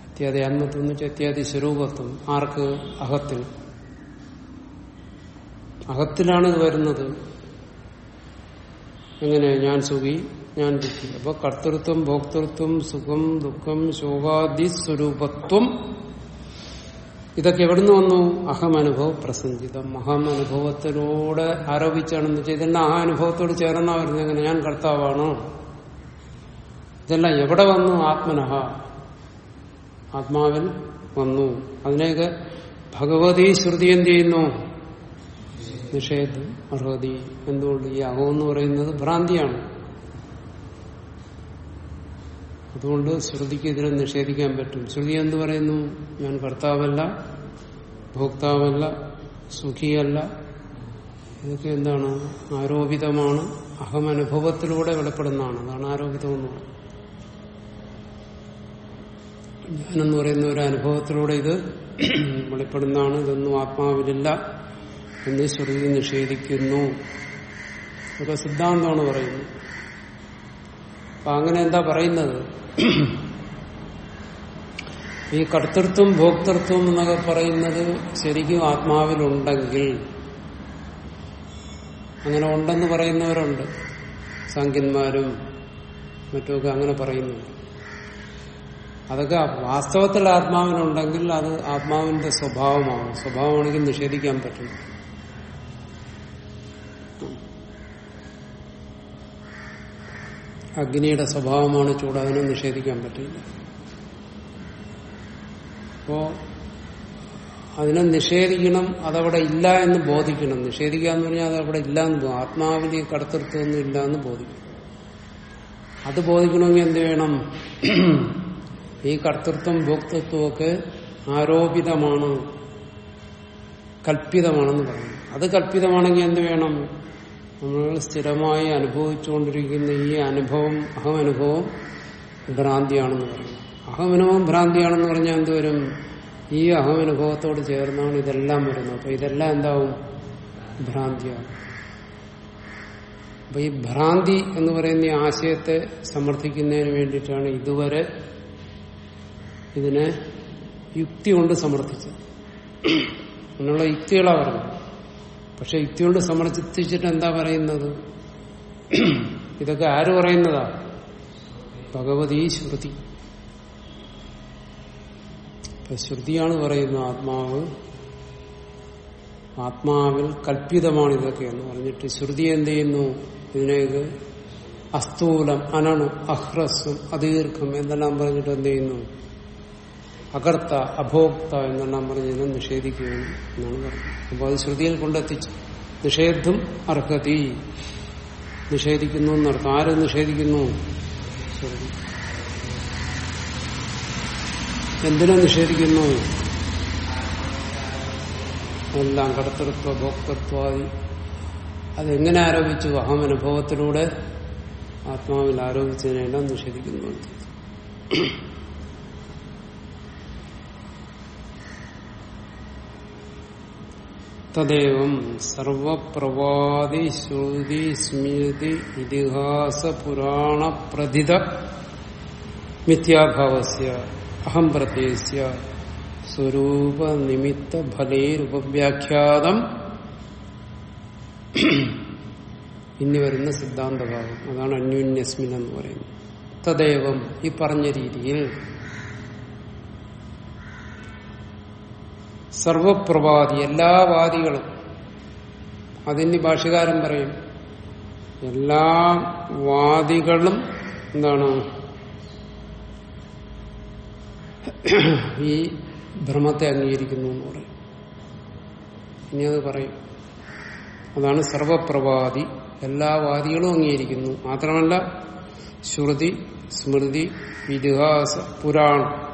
ഇത്യാദി ആത്മത്വം എന്ന് വെച്ചാൽ ഇത്യാദി സ്വരൂപത്വം ആർക്ക്? അഹത്തിൽ അഹത്തിലാണ് ഇത് വരുന്നത്. എങ്ങനെ? ഞാൻ സുഖി ഞാൻ ദുഃഖി. അപ്പൊ കർത്തൃത്വം ഭോക്തൃത്വം സുഖം ദുഃഖം ശോകാദി സ്വരൂപത്വം ഇതൊക്കെ എവിടുന്ന് വന്നു? അഹമനുഭവ പ്രസഞ്ചിതം അഹമനുഭവത്തിലൂടെ ആരോപിച്ചാണെന്ന് വെച്ചാൽ ഇതെല്ലാം ആ അനുഭവത്തോട് ചേർന്നാ വരുന്നത്? എങ്ങനെ? ഞാൻ കർത്താവാണോ? ഇതെല്ലാം എവിടെ വന്നു? ആത്മനഹ. ആത്മാവിൽ വന്നു. അതിനെയൊക്കെ ഭഗവതി ശ്രുതി എന്ത് ചെയ്യുന്നു? നിഷേധം അർഹതി എന്തുകൊണ്ട് ഈ അഹോ എന്ന് പറയുന്നത് ഭ്രാന്തിയാണ്. അതുകൊണ്ട് ശ്രുതിക്ക് ഇതിനെ നിഷേധിക്കാൻ പറ്റും. ശ്രുതി എന്ന് പറയുന്നു? ഞാൻ കർത്താവല്ല ഭോക്താവല്ല സുഖിയല്ല. ഇതൊക്കെ എന്താണ്? ആരോപിതമാണ് അഹമനുഭവത്തിലൂടെ വെളിപ്പെടുന്നതാണ്. അതാണ് ആരോപിതം എന്ന് പറയുന്നത്. ഞാനെന്ന് പറയുന്ന ഒരു അനുഭവത്തിലൂടെ ഇത് വെളിപ്പെടുന്നതാണ്. ഇതൊന്നും ആത്മാവിലില്ല. എന്ന് ശ്രുതി നിഷേധിക്കുന്നു. ഇതൊക്കെ സിദ്ധാന്തമാണ് പറയുന്നത്. അപ്പൊ അങ്ങനെ എന്താ പറയുന്നത്? ഈ കർത്തൃത്വം ഭോക്തൃത്വം എന്നൊക്കെ പറയുന്നത് ശരിക്കും ആത്മാവിലുണ്ടെങ്കിൽ അങ്ങനെ ഉണ്ടെന്ന് പറയുന്നവരുണ്ട്. സംഖ്യന്മാരും മറ്റുമൊക്കെ അങ്ങനെ പറയുന്നു അതൊക്കെ വാസ്തവത്തിൽ ആത്മാവിനുണ്ടെങ്കിൽ അത് ആത്മാവിന്റെ സ്വഭാവമാണ്. സ്വഭാവമാണെങ്കിൽ നിഷേധിക്കാൻ പറ്റും അഗ്നിയുടെ സ്വഭാവമാണ് ചൂട് അതിനെ നിഷേധിക്കാൻ പറ്റില്ല അപ്പോ അതിനെ നിഷേധിക്കണം അതവിടെ ഇല്ല എന്ന് ബോധിക്കണം. നിഷേധിക്കുക എന്ന് പറഞ്ഞാൽ അതവിടെ ഇല്ല എന്ന് ആത്മാവിന് കടത്തൃത്വമൊന്നും ഇല്ല എന്ന് ബോധിക്കണം അത് ബോധിക്കണമെങ്കിൽ എന്ത് വേണം? ഈ കർത്തൃത്വം ഭോക്തൃത്വമൊക്കെ ആരോപിതമാണ് കൽപ്പിതമാണെന്ന് പറയും. അത് കൽപ്പിതമാണെങ്കിൽ എന്ത് വേണം? നമ്മൾ സ്ഥിരമായി അനുഭവിച്ചുകൊണ്ടിരിക്കുന്ന ഈ അനുഭവം അഹമനുഭവം ഭ്രാന്തിയാണെന്ന് പറയും അഹമനുഭവം ഭ്രാന്തിയാണെന്ന് പറഞ്ഞാൽ എന്തുവരും? ഈ അഹമനുഭവത്തോട് ചേർന്നാണ് ഇതെല്ലാം വരുന്നത്. അപ്പൊ ഇതെല്ലാം എന്താവും? ഭ്രാന്തിയാവും. അപ്പൊ ഈ ഭ്രാന്തി എന്ന് പറയുന്ന ഈ ആശയത്തെ സമർത്ഥിക്കുന്നതിന് വേണ്ടിയിട്ടാണ് ഇതുവരെ ഇതിനെ യുക്തി കൊണ്ട് സമർത്ഥിച്ചത്. അങ്ങനെയുള്ള യുക്തികളാണ് പറഞ്ഞത് പക്ഷെ യുക്തിയോട് സമർത്ഥിച്ചിട്ട് എന്താ പറയുന്നത്? ഇതൊക്കെ ആര് പറയുന്നതാ? ഭഗവതി ശ്രുതി. ശ്രുതിയാണ് പറയുന്നത് ആത്മാവ്. ആത്മാവിൽ കൽപ്പിതമാണ് ഇതൊക്കെ എന്ന് പറഞ്ഞിട്ട് ശ്രുതി എന്ത് ചെയ്യുന്നു? ഇതിനേക്ക് അസ്തൂലം അനണു അഹ്രസ്വം അതീർഘം എന്തെല്ലാം പറഞ്ഞിട്ട് എന്ത് ചെയ്യുന്നു? അകർത്ത അഭോക്ത എന്നെല്ലാം പറഞ്ഞ് ഇതിനെ നിഷേധിക്കുകയാണ് എന്നാണ് പറഞ്ഞത്. അപ്പൊ അത് ശ്രുതിയിൽ കൊണ്ടെത്തിച്ചു. നിഷേധം അർഹതി. നിഷേധിക്കുന്നു എന്നർത്ഥം. ആര് നിഷേധിക്കുന്നു? എന്തിനെ നിഷേധിക്കുന്നു? എല്ലാം കടത്തൃത്വ ഭോക്തൃത്വാദി അതെങ്ങനെ ആരോപിച്ചു? അഹമനുഭവത്തിലൂടെ ആത്മാവിൽ ആരോപിച്ചതിനെല്ലാം നിഷേധിക്കുന്നുണ്ട് തദേവം സർവപ്രവാദി ശ്രുതി സ്മൃതി ഇതിഹാസ പുരാണ പ്രതിത മിഥ്യാഭാവസ്യ അഹം പ്രത്യസ്യ സ്വരൂപ നിമിത്ത ഫലേരുപവ്യാഖ്യാതം ഇനി വരുന്ന സിദ്ധാന്തഭാവം അതാണ് അന്യോന്യസ്മിൻ എന്ന് പറയുന്നത്. തദേവം ഈ പറഞ്ഞ രീതിയിൽ സർവപ്രവാദി എല്ലാ വാദികളും. അതിന് ഭാഷകാരൻ പറയും എല്ലാ വാദികളും എന്താണ്? ഈ ഭ്രമത്തെ അംഗീകരിക്കുന്നു എന്ന് പറയും. ഇനി അത് പറയും അതാണ് സർവപ്രവാദി എല്ലാ വാദികളും അംഗീകരിക്കുന്നു. മാത്രമല്ല ശ്രുതി സ്മൃതി ഇതിഹാസ പുരാണം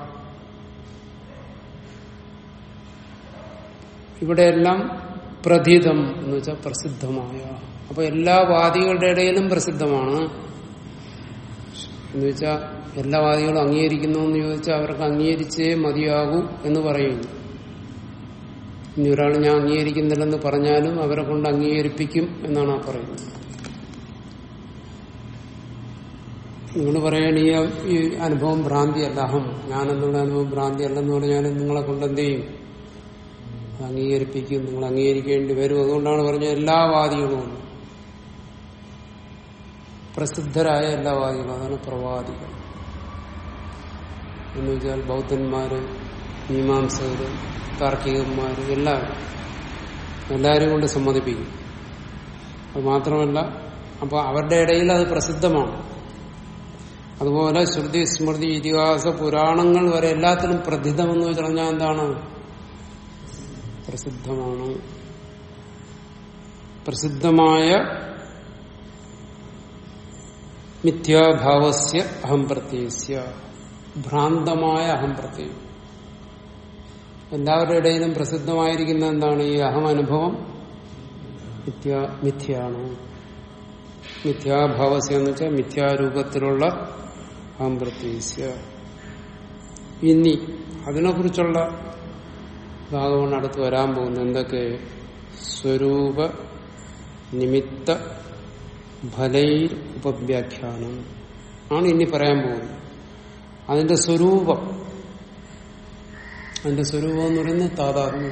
ഇവിടെയെല്ലാം പ്രഥിതം എന്ന് വെച്ചാൽ പ്രസിദ്ധമായ. അപ്പൊ എല്ലാ വാദികളുടെ ഇടയിലും പ്രസിദ്ധമാണ്. എന്ന് വെച്ചാൽ എല്ലാ വാദികളും അംഗീകരിക്കുന്നു എന്ന് ചോദിച്ചാൽ അവർക്ക് അംഗീകരിച്ചേ മതിയാകൂ എന്ന് പറയുന്നു ഇനി ഒരാൾ ഞാൻ അംഗീകരിക്കുന്നില്ലെന്ന് പറഞ്ഞാലും അവരെ കൊണ്ട് അംഗീകരിപ്പിക്കും എന്നാണ് ആ പറയുന്നത്. നിങ്ങൾ പറയണ ഈ അനുഭവം ഭ്രാന്തിയല്ല. അഹം. ഞാനെന്നുള്ള അനുഭവം ഭ്രാന്തിയല്ലെന്ന് പറഞ്ഞാലും നിങ്ങളെ കൊണ്ട് എന്ത് ചെയ്യും? അംഗീകരിപ്പിക്കും നിങ്ങൾ അംഗീകരിക്കേണ്ടി വരും. അതുകൊണ്ടാണ് പറഞ്ഞത് എല്ലാ വാദികളും. പ്രസിദ്ധരായ എല്ലാ വാദികളും. അതാണ് പ്രവാദികൾ. എന്ന് വെച്ചാൽ ബൗദ്ധന്മാര് മീമാംസകര് താർക്കികന്മാര് എല്ലാവരും. എല്ലാവരും കൊണ്ട് സമ്മതിപ്പിക്കും. അത് മാത്രമല്ല അപ്പൊ അവരുടെ ഇടയിൽ അത് പ്രസിദ്ധമാണ്. അതുപോലെ ശ്രുതി സ്മൃതി ഇതിഹാസ പുരാണങ്ങൾ വരെ എല്ലാത്തിലും പ്രഥിതമെന്ന് വെച്ച് പറഞ്ഞാൽ എന്താണ്? പ്രസിദ്ധമാണ്. പ്രസിദ്ധമായ മിഥ്യാഭാവസ്യ അഹം പ്രത്യസ്യ ഭ്രാന്തമായ അഹം പ്രത്യം എല്ലാവരുടെ ഇടയിലും പ്രസിദ്ധമായിരിക്കുന്ന എന്താണ് ഈ അഹം അനുഭവം? മിഥ്യ മിഥ്യയാണ്. മിഥ്യാഭാവസ്യ എന്ന് വെച്ചാൽ മിഥ്യാരൂപത്തിലുള്ള അഹം പ്രത്യസ്യ ഇനി അതിനെക്കുറിച്ചുള്ള ഭാഗമാണ് അടുത്ത് വരാൻ പോകുന്നത് എന്തൊക്കെ? സ്വരൂപ നിമിത്ത ഫലയിൽ ഉപവ്യാഖ്യാനം. ആണ് ഇനി പറയാൻ പോകുന്നത്. അതിന്റെ സ്വരൂപം. അതിന്റെ സ്വരൂപം എന്ന് പറയുന്നത് താതാത്മ്യം.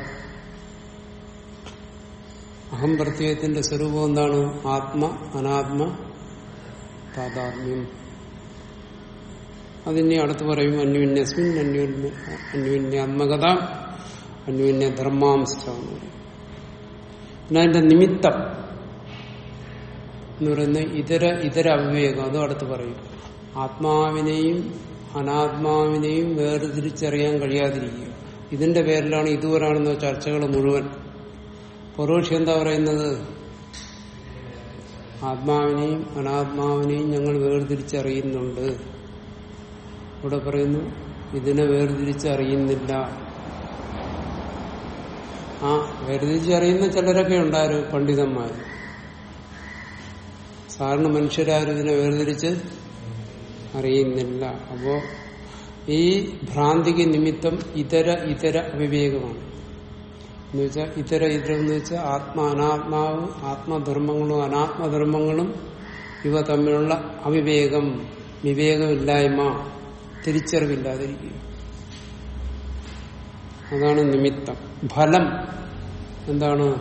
അഹം പ്രത്യയത്തിന്റെ സ്വരൂപം എന്താണ്? ആത്മ അനാത്മ താതാത്മ്യം. അതിനെ അടുത്ത് പറയും അന്യോന്യസ്മിൻ അന്യോന്യ അന്യോന്യാത്മകത. അന്യോന്യ ധർമാംശം പിന്നെ അതിന്റെ നിമിത്തം എന്ന് പറയുന്ന ഇതര ഇതര അവിവേകം അതും അടുത്ത് പറയും. ആത്മാവിനെയും അനാത്മാവിനെയും വേർതിരിച്ചറിയാൻ കഴിയാതിരിക്കുക. ഇതിന്റെ പേരിലാണ് ഇതുവരാണെന്ന ചർച്ചകൾ മുഴുവൻ. പൊറോഷി എന്താ പറയുന്നത്? ആത്മാവിനെയും അനാത്മാവിനെയും ഞങ്ങൾ വേർതിരിച്ചറിയുന്നുണ്ട്. ഇവിടെ പറയുന്നു ഇതിനെ വേർതിരിച്ചറിയുന്നില്ല. ആ വേർതിരിച്ചറിയുന്ന ചിലരൊക്കെ ഉണ്ടായിരുന്നു പണ്ഡിതന്മാർ സാധാരണ മനുഷ്യരാരും ഇതിനെ വേർതിരിച്ച് അറിയുന്നില്ല. അപ്പോ ഈ ഭ്രാന്തിക്ക് നിമിത്തം ഇതര ഇതര അവിവേകമാണ്. എന്ന് വെച്ചാൽ ഇതര ഇതരം എന്ന് വെച്ചാൽ ആത്മ അനാത്മാവ് ആത്മധർമ്മങ്ങളും അനാത്മധർമ്മങ്ങളും ഇവ തമ്മിലുള്ള അവിവേകം വിവേകമില്ലായ്മ തിരിച്ചറിവില്ലാതിരിക്കുക. അതാണ് നിമിത്തം. ഫലം എന്താണ്?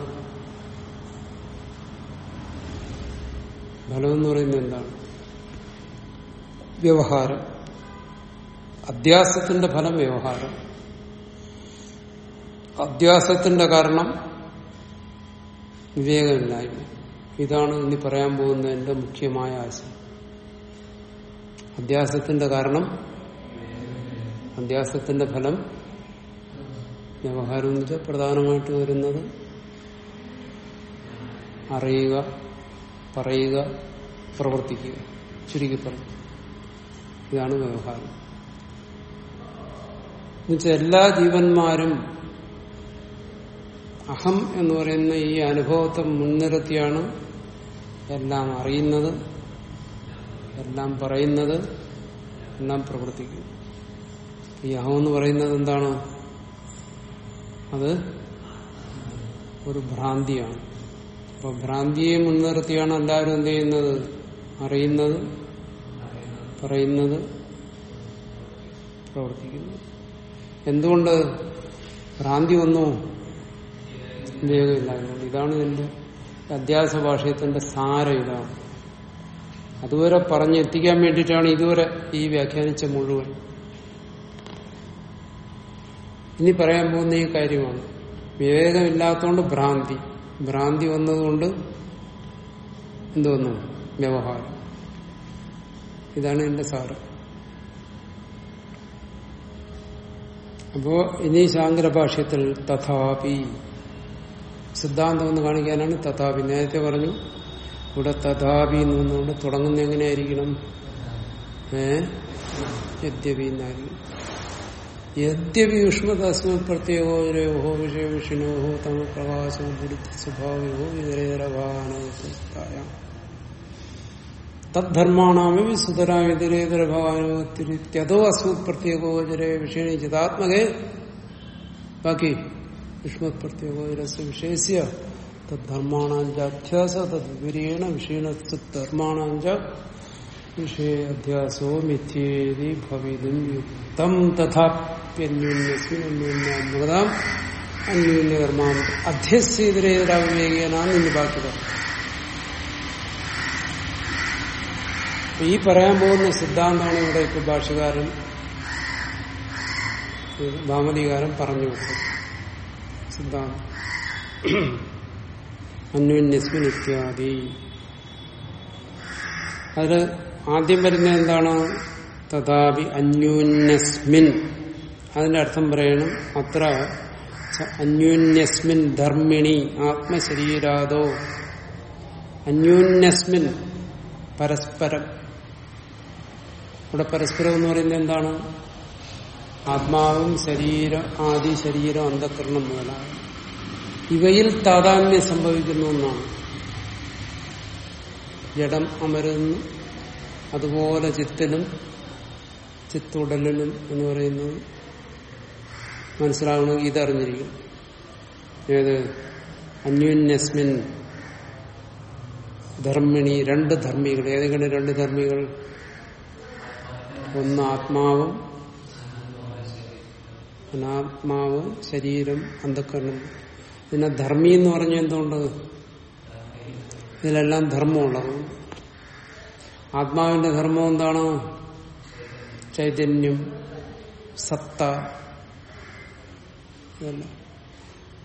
ഫലം എന്ന് പറയുന്നത് എന്താണ്? വ്യവഹാരം. അധ്യാസത്തിന്റെ ഫലം വ്യവഹാരം. അധ്യാസത്തിന്റെ കാരണം വിവേകമില്ലായ്മ. ഇതാണ് ഇനി പറയാൻ പോകുന്നതിന്റെ മുഖ്യമായ ആശയം. അധ്യാസത്തിന്റെ കാരണം അധ്യാസത്തിന്റെ ഫലം വ്യവഹാരം എന്ന് വെച്ചാൽ പ്രധാനമായിട്ട് വരുന്നത് അറിയുക പറയുക പ്രവർത്തിക്കുക ചുരുക്കി പറഞ്ഞു ഇതാണ് വ്യവഹാരം. എന്നുവെച്ചാൽ എല്ലാ ജീവന്മാരും അഹം എന്ന് പറയുന്ന ഈ അനുഭവത്തെ മുൻനിർത്തിയാണ് എല്ലാം അറിയുന്നത് എല്ലാം പറയുന്നത് എല്ലാം പ്രവർത്തിക്കുന്നു. ഈ അഹം എന്ന് പറയുന്നത് എന്താണ്? അത് ഒരു ഭ്രാന്തിയാണ്. അപ്പൊ ഭ്രാന്തിയെ മുൻനിർത്തിയാണ് എല്ലാവരും എന്ത് ചെയ്യുന്നത്? അറിയുന്നത്? പറയുന്നത്? പ്രവർത്തിക്കുന്നു. എന്തുകൊണ്ട്? ഭ്രാന്തി വന്നു. വിവേകമില്ലായ്മ ഇതാണ് ഇതിന്റെ അധ്യാസ ഭാഷയത്തിന്റെ സാരം ഇതാണ്. അതുവരെ പറഞ്ഞെത്തിക്കാൻ വേണ്ടിയിട്ടാണ് ഇതുവരെ ഈ വ്യാഖ്യാനിച്ച മുഴുവൻ. ഇനി പറയാൻ പോകുന്ന ഈ കാര്യമാണ്. വിവേകമില്ലാത്തതുകൊണ്ട് ഭ്രാന്തി. ഭ്രാന്തി വന്നതുകൊണ്ട് എന്തോന്നു വ്യവഹാരം. ഇതാണ് എന്റെ സാറ് അപ്പോ ഇനി ശാങ്കര ഭാഷ്യത്തിൽ തഥാപി. സിദ്ധാന്തം എന്ന് കാണിക്കാനാണ് തഥാപി. നേരത്തെ പറഞ്ഞു ഇവിടെ തഥാപി എന്ന് വന്നുകൊണ്ട് തുടങ്ങുന്ന എങ്ങനെയായിരിക്കണം? ഏ? യദ്യപി എന്നായിരിക്കും. യദ്യപി യുഷ്മതസ്മ പ്രത്യേകോ രേഹോ വിഷയ വിഷ്ണുഹോ തമ പ്രകാശോ ഗുരുത്വ സ്വഭാവോ ഇതരേതരഭാവാനോസ്തായ തദ്ധർമാണാമി സുതരാമിതരേതരഭാവാനോത്തിരിത്യതോ അസ്മത് പ്രത്യേകോചരേ വിഷയ ചിതാത്മകേ ബാക്കി യുഷ്മത് പ്രത്യേകോചരസ് വിഷയസ്യ തദ്ധർമാണാഞ്ചാധ്യാസ തദ്വിപരീണ വിഷയണ ധർമാണാഞ്ച വിഷയ അധ്യാസോ മിഥ്യേതി ഭവിതും യുക്തം തഥാപ്യന്യോന്യസ്മിന്യോന്യാമൃതാം അന്യൂന്യകർമാം അധ്യസ്ഥിതരേതരാവിവേകനാണ് ഇന്ന് ബാക്കി ഈ പറയാൻ പോകുന്ന സിദ്ധാന്തമാണ് ഇവിടെ ഇപ്പൊ ഭാഷകാരൻ ഭാമതികാരൻ പറഞ്ഞു സിദ്ധാന്തം. അന്യോന്യസ്മിൻ ഇത്യാദി അതിൽ ആദ്യം വരുന്ന എന്താണ്? തഥാപി അന്യൂന്യസ്മിൻ. അതിന്റെ അർത്ഥം പറയണം അത്ര അന്യൂന്യസ്മിൻ ധർമ്മിണി ആത്മശരീരാദോ. അന്യൂന്യസ്മിൻ പരസ്പരം. ഇവിടെ പരസ്പരം എന്ന് പറയുന്നത് എന്താണ്? ആത്മാവും ശരീരം ആദി ശരീരം അന്ധകരണം മുതലാണ്. ഇവയിൽ താതാന്യം സംഭവിക്കുന്നു എന്നാണ്. ജഡം അമരുന്നു അതുപോലെ ചിത്തിലും ചിത്തുടലിലും എന്ന് പറയുന്നത് മനസ്സിലാവണമെങ്കിൽ ഇതറിഞ്ഞിരിക്കും ഏത്? അന്യോന്യസ്മിൻ ധർമ്മിണി രണ്ട് ധർമ്മികൾ. ഏതെങ്കിലും രണ്ട് ധർമ്മികൾ? ഒന്ന് ആത്മാവും അനാത്മാവ് ശരീരം അന്ധക്കരണം പിന്നെ ധർമ്മി എന്ന് പറഞ്ഞ എന്തുകൊണ്ട്? ഇതിലെല്ലാം ധർമ്മമുള്ളത് ആത്മാവിന്റെ ധർമ്മം എന്താണ്? ചൈതന്യം സത്ത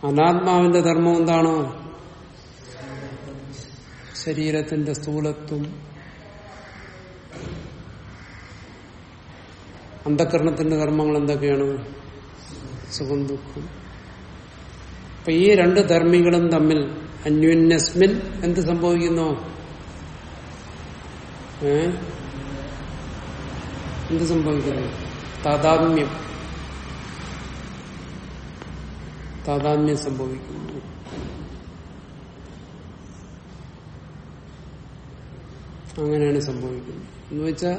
അനാത്മാവിന്റെ ധർമ്മം എന്താണ്? ശരീരത്തിന്റെ സ്ഥൂലത്വം. അന്ധകരണത്തിന്റെ ധർമ്മങ്ങൾ എന്തൊക്കെയാണ്? സുഖം ദുഃഖം. അപ്പൊ ഈ രണ്ട് ധർമ്മികളും തമ്മിൽ അന്യോന്യസ്മിൻ എന്ത് സംഭവിക്കുന്നു? എന്ത് സംഭവിക്കുന്നു? താതാത്മ്യം. താതാത്മ്യം സംഭവിക്കുന്നു. അങ്ങനെയാണ് സംഭവിക്കുന്നത്. എന്ന് വെച്ചാൽ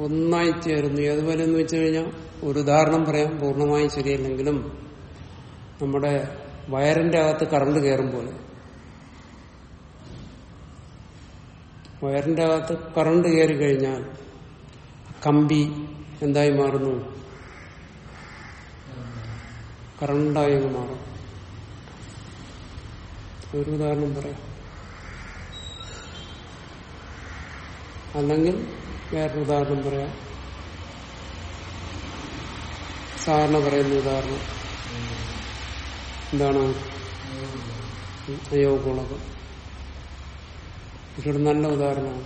ഒന്നായി ചേരുന്നു. അതുപോലെ എന്ന് വെച്ചു കഴിഞ്ഞാൽ ഒരു ഉദാഹരണം പറയാം. പൂർണമായും ശരിയല്ലെങ്കിലും നമ്മുടെ വയറിന്റെ അകത്ത് കറണ്ട് കയറും പോലെ. വയറിന്റെ അകത്ത് കറണ്ട് കയറി കഴിഞ്ഞാൽ കമ്പി എന്തായി മാറുന്നു? കറണ്ടായി മാറും. ഒരു ഉദാഹരണം പറയാം. അല്ലെങ്കിൽ വേറൊരു ഉദാഹരണം പറയാം. സാധാരണ പറയുന്ന ഉദാഹരണം. എന്താണ്? അയോഗുണകം ഇതൊരു നല്ല ഉദാഹരണമാണ്.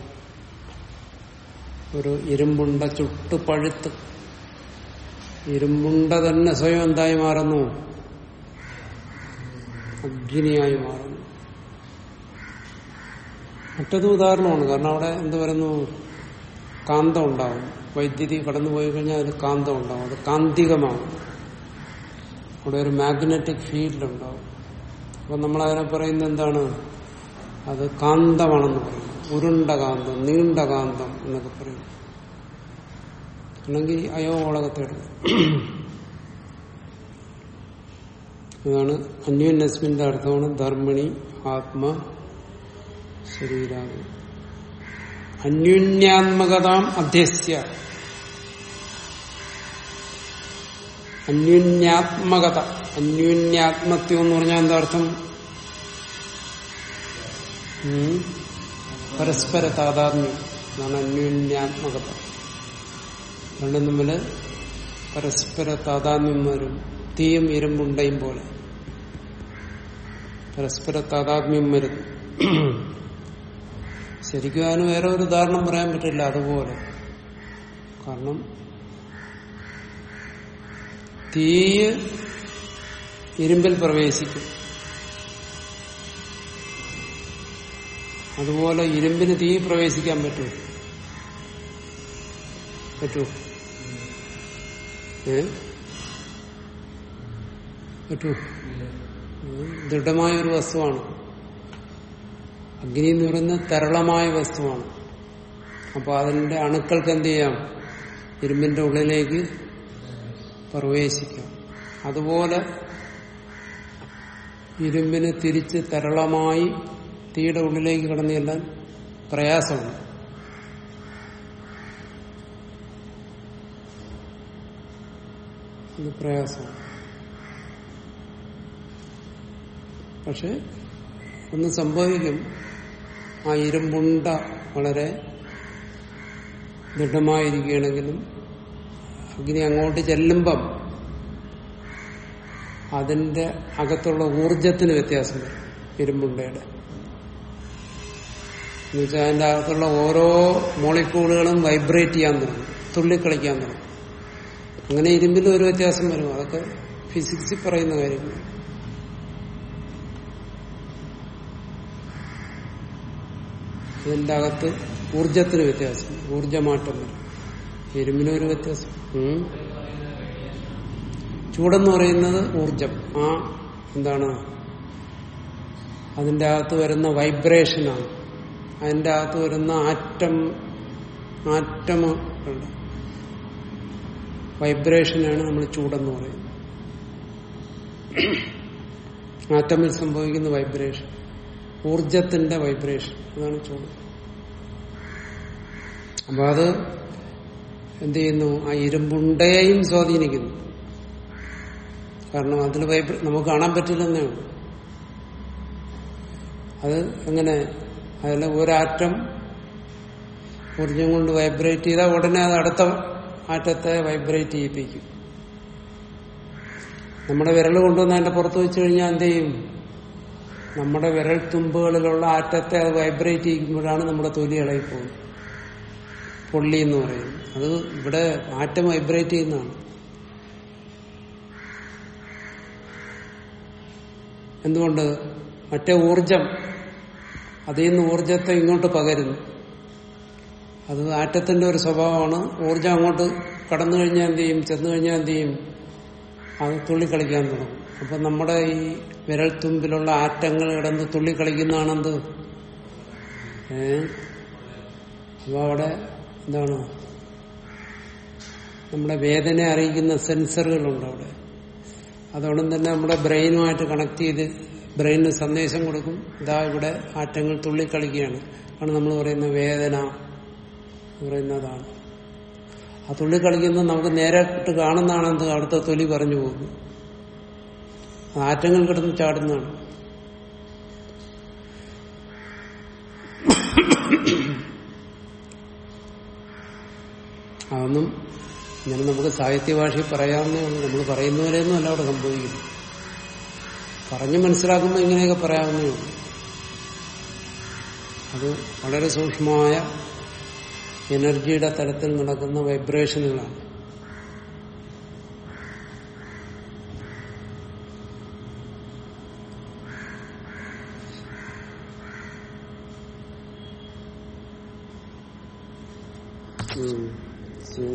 ഒരു ഇരുമ്പുണ്ട ചുട്ട് പഴുത്ത്. ഇരുമ്പുണ്ട തന്നെ സ്വയം എന്തായി മാറുന്നു? അഗ്നിയായി മാറുന്നു. മറ്റൊരു ഉദാഹരണമാണ്. കാരണം അവിടെ എന്ത് പറയുന്നു? കാന്തം ഉണ്ടാവും. വൈദ്യുതി കടന്നു പോയി കഴിഞ്ഞാൽ അതിൽ കാന്തം ഉണ്ടാവും. അത് കാന്തികമാവും. അവിടെ ഒരു മാഗ്നറ്റിക് ഫീൽഡ് ഉണ്ടാവും. അപ്പൊ നമ്മളതിനെ പറയുന്ന എന്താണ്? അത് കാന്തമാണെന്ന് പറയും. ഉരുണ്ട കാന്തം നീണ്ട കാന്തം എന്നൊക്കെ പറയും. അല്ലെങ്കിൽ അയോളകത്തേട് അതാണ് അന്യോന്യസ്മിന്റെ അർത്ഥമാണ് ധർമ്മിണി ആത്മ ശരീരാദി. അന്യോന്യാത്മകതാം അധ്യസ്യ. അന്യോന്യാത്മകത. അന്യോന്യാത്മത്വം എന്ന് പറഞ്ഞാൽ എന്താ അർത്ഥം? ഉം? പരസ്പര താതാത്മ്യം എന്നാണ് അന്യോന്യാത്മകത. രണ്ടും തമ്മിൽ പരസ്പര താതാത്മ്യം വരും. തീയും ഇരുമ്പുണ്ടയും പോലെ. പരസ്പര താതാത്മ്യം വരുന്നു ശരിക്കും അതിന് വേറെ ഒരു ഉദാഹരണം പറയാൻ പറ്റില്ല അതുപോലെ. കാരണം തീ ഇരുമ്പിൽ പ്രവേശിക്കും. അതുപോലെ ഇരുമ്പിന് തീ പ്രവേശിക്കാൻ പറ്റൂ. പറ്റൂ. ഏ? പറ്റൂ. ദൃഢമായ ഒരു വസ്തുവാണ്. അഗ്നി എന്ന് പറയുന്നത് തരളമായ വസ്തുവാണ്. അപ്പൊ അതിന്റെ അണുക്കൾക്ക് എന്ത് ചെയ്യാം? ഇരുമ്പിന്റെ ഉള്ളിലേക്ക് പ്രവേശിക്കാം. അതുപോലെ ഇരുമ്പിന് തിരിച്ച് തരളമായി തീയുടെ ഉള്ളിലേക്ക് കടന്നു ചെല്ലാൻ പ്രയാസമാണ് പ്രയാസമാണ്. പക്ഷെ ഒന്ന് സംഭവിക്കും. ആ ഇരുമ്പുണ്ട വളരെ ദൃഢമായിരിക്കുകയാണെങ്കിലും അഗ്നി അങ്ങോട്ട് ചെല്ലുമ്പം അതിന്റെ അകത്തുള്ള ഊർജത്തിന് വ്യത്യാസം വരും ഇരുമ്പുണ്ടയുടെ. എന്നുവെച്ചാൽ അതിന്റെ അകത്തുള്ള ഓരോ മോളിക്കൂളുകളും വൈബ്രേറ്റ് ചെയ്യാൻ തുടങ്ങും. തുള്ളിക്കളിക്കാൻ തുടങ്ങും. അങ്ങനെ ഇരുമ്പിലും ഒരു വ്യത്യാസം വരും. അതൊക്കെ ഫിസിക്സിൽ പറയുന്ന കാര്യങ്ങൾ. ഇതിന്റെ അകത്ത് ഊർജത്തിന് വ്യത്യാസം ഊർജമാറ്റം വരും. ഇരുമ്പിനും ഒരു വ്യത്യാസം. ചൂടെന്ന് പറയുന്നത് ഊർജം ആ എന്താണ്? അതിന്റെ അകത്ത് വരുന്ന വൈബ്രേഷനാണ് അതിന്റെ അകത്ത് വരുന്ന ആറ്റം ആറ്റം വൈബ്രേഷനാണ് നമ്മൾ ചൂടെന്ന് പറയുന്നത്. ആറ്റമിൽ സംഭവിക്കുന്ന വൈബ്രേഷൻ ഊർജത്തിന്റെ വൈബ്രേഷൻ അതാണ് ചൂട്. അപ്പൊ അത് എന്ത് ചെയ്യുന്നു? ആ ഇരുമ്പുണ്ടയെയും സ്വാധീനിക്കുന്നു. കാരണം അതിൽ വൈബ്ര നമുക്ക് കാണാൻ പറ്റില്ലെന്നേ ഉള്ളൂ. അത് എങ്ങനെ അതിലെ ഒരാറ്റം ഊർജം കൊണ്ട് വൈബ്രേറ്റ് ചെയ്താൽ ഉടനെ അത് അടുത്ത ആറ്റത്തെ വൈബ്രേറ്റ് ചെയ്യിപ്പിക്കും. നമ്മുടെ വിരൽ കൊണ്ടുവന്ന് അതിന്റെ പുറത്ത് വെച്ച് കഴിഞ്ഞാൽ എന്ത് ചെയ്യും? നമ്മുടെ വിരൽ തുമ്പുകളിലുള്ള ആറ്റത്തെ അത് വൈബ്രേറ്റ് ചെയ്യുമ്പോഴാണ് നമ്മുടെ തൊലി ഇളകിപ്പോകുന്നത്. പൊള്ളി എന്ന് പറയും. അത് ഇവിടെ ആറ്റം വൈബ്രേറ്റ് ചെയ്യുന്നതാണ്. എന്തുകൊണ്ട്? മറ്റേ ഊർജം അതിൽ നിന്ന് ഊർജത്തെ ഇങ്ങോട്ട് പകരുന്നു. അത് ആറ്റത്തിന്റെ ഒരു സ്വഭാവമാണ്. ഊർജം അങ്ങോട്ട് കടന്നു കഴിഞ്ഞാൽ എന്ത് ചെയ്യും? ചെന്നു കഴിഞ്ഞാൽ എന്ത് ചെയ്യും? അത് തുള്ളിക്കളിക്കാൻ തുടങ്ങും. അപ്പൊ നമ്മുടെ ഈ വിരൽ തുമ്പിലുള്ള ആറ്റങ്ങൾ കിടന്ന് തുള്ളിക്കളിക്കുന്നതാണെന്ത്? ഏ? അപ്പൊ അവിടെ എന്താണ്? നമ്മുടെ വേദന അറിയിക്കുന്ന സെൻസറുകളുണ്ട് അവിടെ. അതുകൊണ്ട് തന്നെ നമ്മുടെ ബ്രെയിനുമായിട്ട് കണക്ട് ചെയ്ത് ബ്രെയിനിന് സന്ദേശം കൊടുക്കും. ഇതാ ഇവിടെ ആറ്റങ്ങൾ തുള്ളിക്കളിക്കുകയാണ്. ആണ് നമ്മൾ പറയുന്ന വേദന പറയുന്നതാണ്. ആ തുള്ളി കളിക്കുന്നത് നമുക്ക് നേരിട്ട് കാണുന്നതാണ് എന്ത്? അടുത്ത തൊലി പറഞ്ഞു പോകുന്നു. ആറ്റങ്ങൾ കിടന്ന് ചാടുന്നതാണ്. അതൊന്നും ഇങ്ങനെ നമുക്ക് സാഹിത്യ ഭാഷയിൽ പറയാവുന്നേ നമ്മൾ പറയുന്നവരെയൊന്നും അല്ല അവിടെ സംഭവിക്കുന്നു പറഞ്ഞു മനസ്സിലാക്കുമ്പോൾ ഇങ്ങനെയൊക്കെ പറയാവുന്നേ അത് വളരെ സൂക്ഷ്മമായ എനർജിയുടെ തലത്തിൽ നടക്കുന്ന വൈബ്രേഷനുകളാണ് ഉം. ശരി